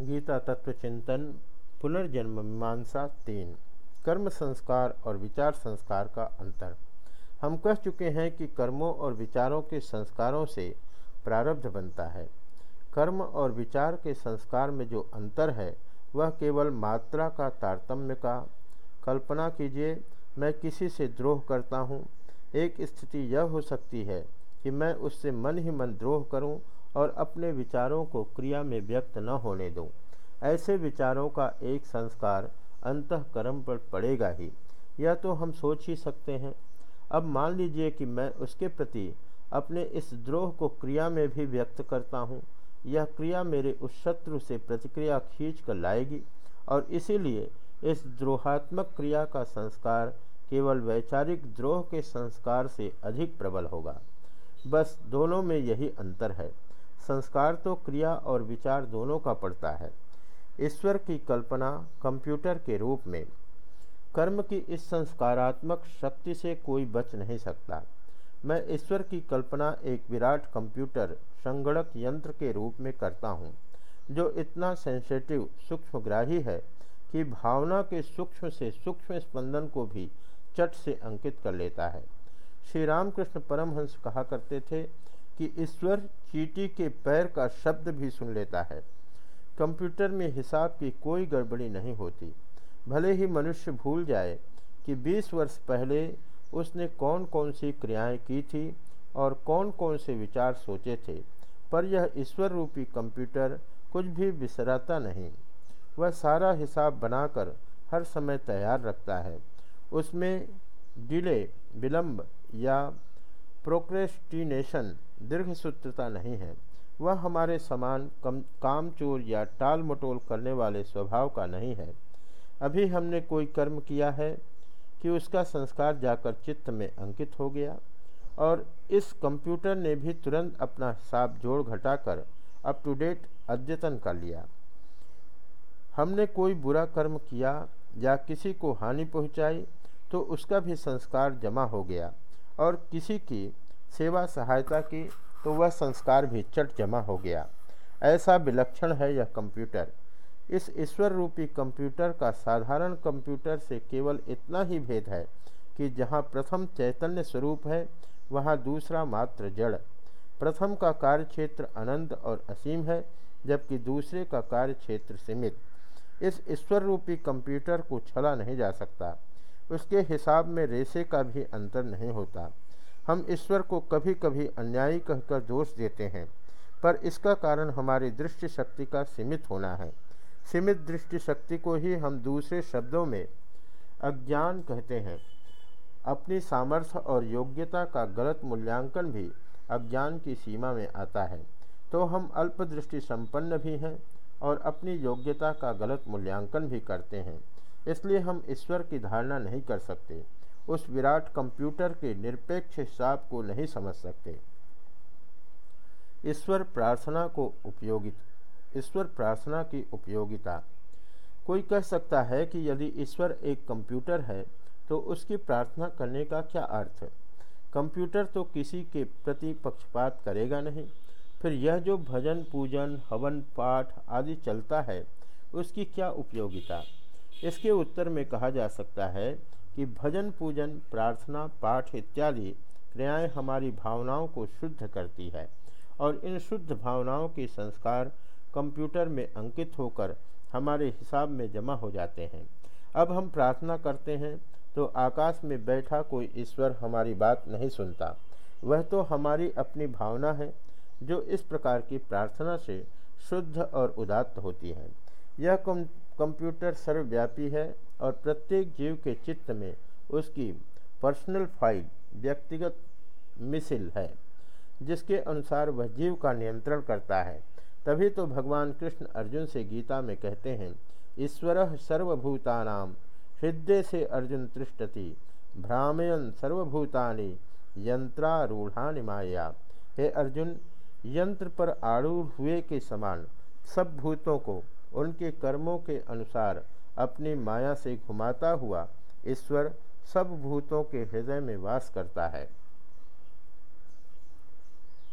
गीता तत्व चिंतन, पुनर्जन्म मीमांसा तीन, कर्म संस्कार और विचार संस्कार का अंतर। हम कह चुके हैं कि कर्मों और विचारों के संस्कारों से प्रारब्ध बनता है। कर्म और विचार के संस्कार में जो अंतर है, वह केवल मात्रा का तारतम्य का। कल्पना कीजिए, मैं किसी से द्रोह करता हूँ। एक स्थिति यह हो सकती है कि मैं उससे मन ही मन द्रोह करूँ और अपने विचारों को क्रिया में व्यक्त न होने दूँ। ऐसे विचारों का एक संस्कार अंतकर्म पर पड़ेगा ही। यह तो हम सोच ही सकते हैं। अब मान लीजिए कि मैं उसके प्रति अपने इस द्रोह को क्रिया में भी व्यक्त करता हूँ। यह क्रिया मेरे उस शत्रु से प्रतिक्रिया खींच कर लाएगी और इसीलिए इस द्रोहात्मक क्रिया का संस्कार केवल वैचारिक द्रोह के संस्कार से अधिक प्रबल होगा। बस दोनों में यही अंतर है। संस्कार तो क्रिया और विचार दोनों का पड़ता है। ईश्वर की कल्पना कंप्यूटर के रूप में। कर्म की इस संस्कारात्मक शक्ति से कोई बच नहीं सकता। मैं ईश्वर की कल्पना एक विराट कंप्यूटर संगणक यंत्र के रूप में करता हूँ, जो इतना सेंसेटिव, सूक्ष्मग्राही है कि भावना के सूक्ष्म से सूक्ष्म स्पंदन को भी चट से अंकित कर लेता है। श्री रामकृष्ण परमहंस कहा करते थे कि ईश्वर चीटी के पैर का शब्द भी सुन लेता है। कंप्यूटर में हिसाब की कोई गड़बड़ी नहीं होती। भले ही मनुष्य भूल जाए कि 20 वर्ष पहले उसने कौन कौन सी क्रियाएँ की थी और कौन कौन से विचार सोचे थे, पर यह ईश्वर रूपी कंप्यूटर कुछ भी बिसराता नहीं। वह सारा हिसाब बनाकर हर समय तैयार रखता है। उसमें डिले, विलंब या प्रोक्रेस्टिनेशन दीर्घसूत्रता नहीं है। वह हमारे समान कम, कामचोर या टाल मटोल करने वाले स्वभाव का नहीं है। अभी हमने कोई कर्म किया है कि उसका संस्कार जाकर चित्त में अंकित हो गया और इस कंप्यूटर ने भी तुरंत अपना हिसाब जोड़ घटाकर अप टू डेट अद्यतन कर लिया। हमने कोई बुरा कर्म किया या किसी को हानि पहुंचाई तो उसका भी संस्कार जमा हो गया और किसी की सेवा सहायता की तो वह संस्कार भी चट जमा हो गया। ऐसा विलक्षण है यह कंप्यूटर। इस ईश्वर रूपी कंप्यूटर का साधारण कंप्यूटर से केवल इतना ही भेद है कि जहाँ प्रथम चैतन्य स्वरूप है, वहाँ दूसरा मात्र जड़। प्रथम का कार्य क्षेत्र अनंत और असीम है, जबकि दूसरे का कार्य क्षेत्र सीमित। इस ईश्वर रूपी कंप्यूटर को छला नहीं जा सकता। उसके हिसाब में रेसे का भी अंतर नहीं होता। हम ईश्वर को कभी कभी अन्यायी कहकर दोष देते हैं, पर इसका कारण हमारी दृष्टि शक्ति का सीमित होना है। सीमित दृष्टि शक्ति को ही हम दूसरे शब्दों में अज्ञान कहते हैं। अपनी सामर्थ्य और योग्यता का गलत मूल्यांकन भी अज्ञान की सीमा में आता है। तो हम अल्पदृष्टि संपन्न भी हैं और अपनी योग्यता का गलत मूल्यांकन भी करते हैं। इसलिए हम ईश्वर की धारणा नहीं कर सकते। उस विराट कंप्यूटर के निरपेक्ष हिसाब को नहीं समझ सकते। ईश्वर प्रार्थना को उपयोगित, ईश्वर प्रार्थना की उपयोगिता। कोई कह सकता है कि यदि ईश्वर एक कंप्यूटर है तो उसकी प्रार्थना करने का क्या अर्थ? है कंप्यूटर तो किसी के प्रति पक्षपात करेगा नहीं। फिर यह जो भजन, पूजन, हवन, पाठ आदि चलता है, उसकी क्या उपयोगिता? इसके उत्तर में कहा जा सकता है कि भजन, पूजन, प्रार्थना, पाठ इत्यादि क्रियाएँ हमारी भावनाओं को शुद्ध करती है और इन शुद्ध भावनाओं के संस्कार कंप्यूटर में अंकित होकर हमारे हिसाब में जमा हो जाते हैं। अब हम प्रार्थना करते हैं तो आकाश में बैठा कोई ईश्वर हमारी बात नहीं सुनता। वह तो हमारी अपनी भावना है, जो इस प्रकार की प्रार्थना से शुद्ध और उदात्त होती है। यह कंप्यूटर सर्वव्यापी है और प्रत्येक जीव के चित्त में उसकी पर्सनल फ़ाइल व्यक्तिगत मिसिल है, जिसके अनुसार वह जीव का नियंत्रण करता है। तभी तो भगवान कृष्ण अर्जुन से गीता में कहते हैं, ईश्वर सर्वभूतानाम हृदय से अर्जुन तृष्टति भ्रामयन सर्वभूतानि यंत्रारूढ़ानि माया। हे अर्जुन, यंत्र पर आरूढ़ हुए के समान सब भूतों को, उनके कर्मों के अनुसार अपनी माया से घुमाता हुआ ईश्वर सब भूतों के हृदय में वास करता है।